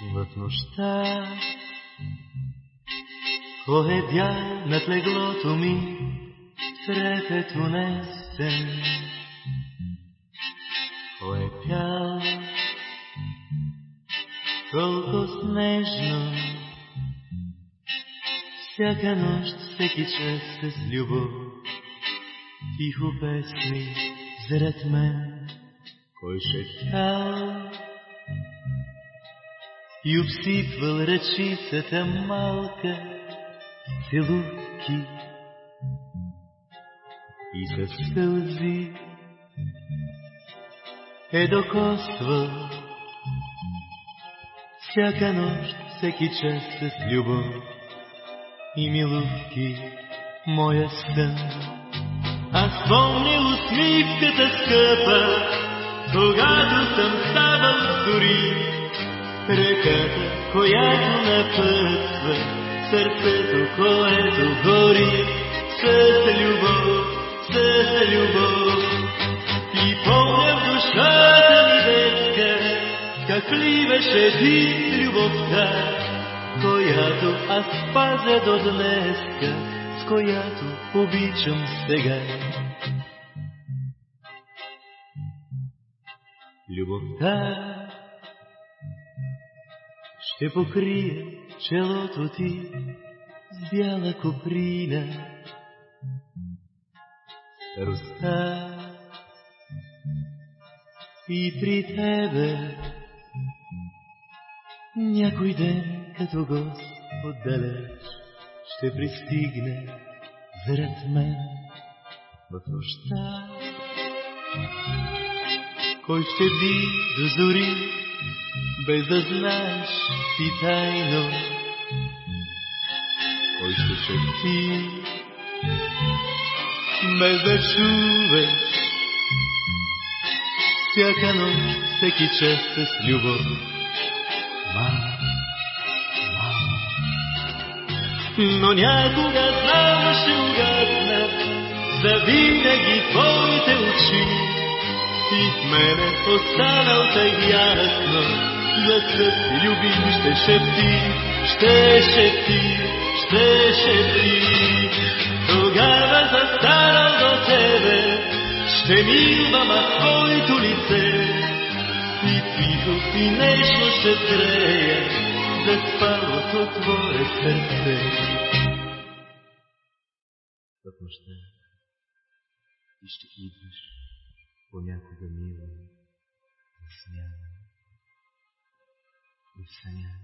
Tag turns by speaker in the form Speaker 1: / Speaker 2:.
Speaker 1: в нощта. Поедя над леглото ми трепет унесен. Кой пял толкова снежно, всяка нощ, всеки час с любов, тихо песни зред мен, кой шептял и обсипвал ръчицата малка целувки и със сълзи е докосвал всяка нощ, всеки час с любов и милувки моя сън. Аз помня усмивката скъпа, когато съм ставал дори ръката, която напътва сърцето, което гори с любов, с любов. И помня в душата ми детска, как ливеше ти любовта, която аз пазя до днеска, с която обичам сега. Любовта ще покрие челото ти с бяла куприна. Старостта и при тебе някой ден като гост отдалеч ще пристигне зред мен в нощта. Кой ще би до зори, без да знаеш ти тайно? Кой ще шепти, без да чуваш всяка нощ, всеки час с любов? Мама, мама. Но някога знам ще угаснат завинаги твоите очи и в мене останал тъй ясно гласът ти любим ще шепти, ще шепти, ще шепти. Тогава застанал до тебе, ще милвам твоето лице и тихо и нежно ще трея за спалото твое сърце. В ти ще идваш понякога мило, засмяна. И в съня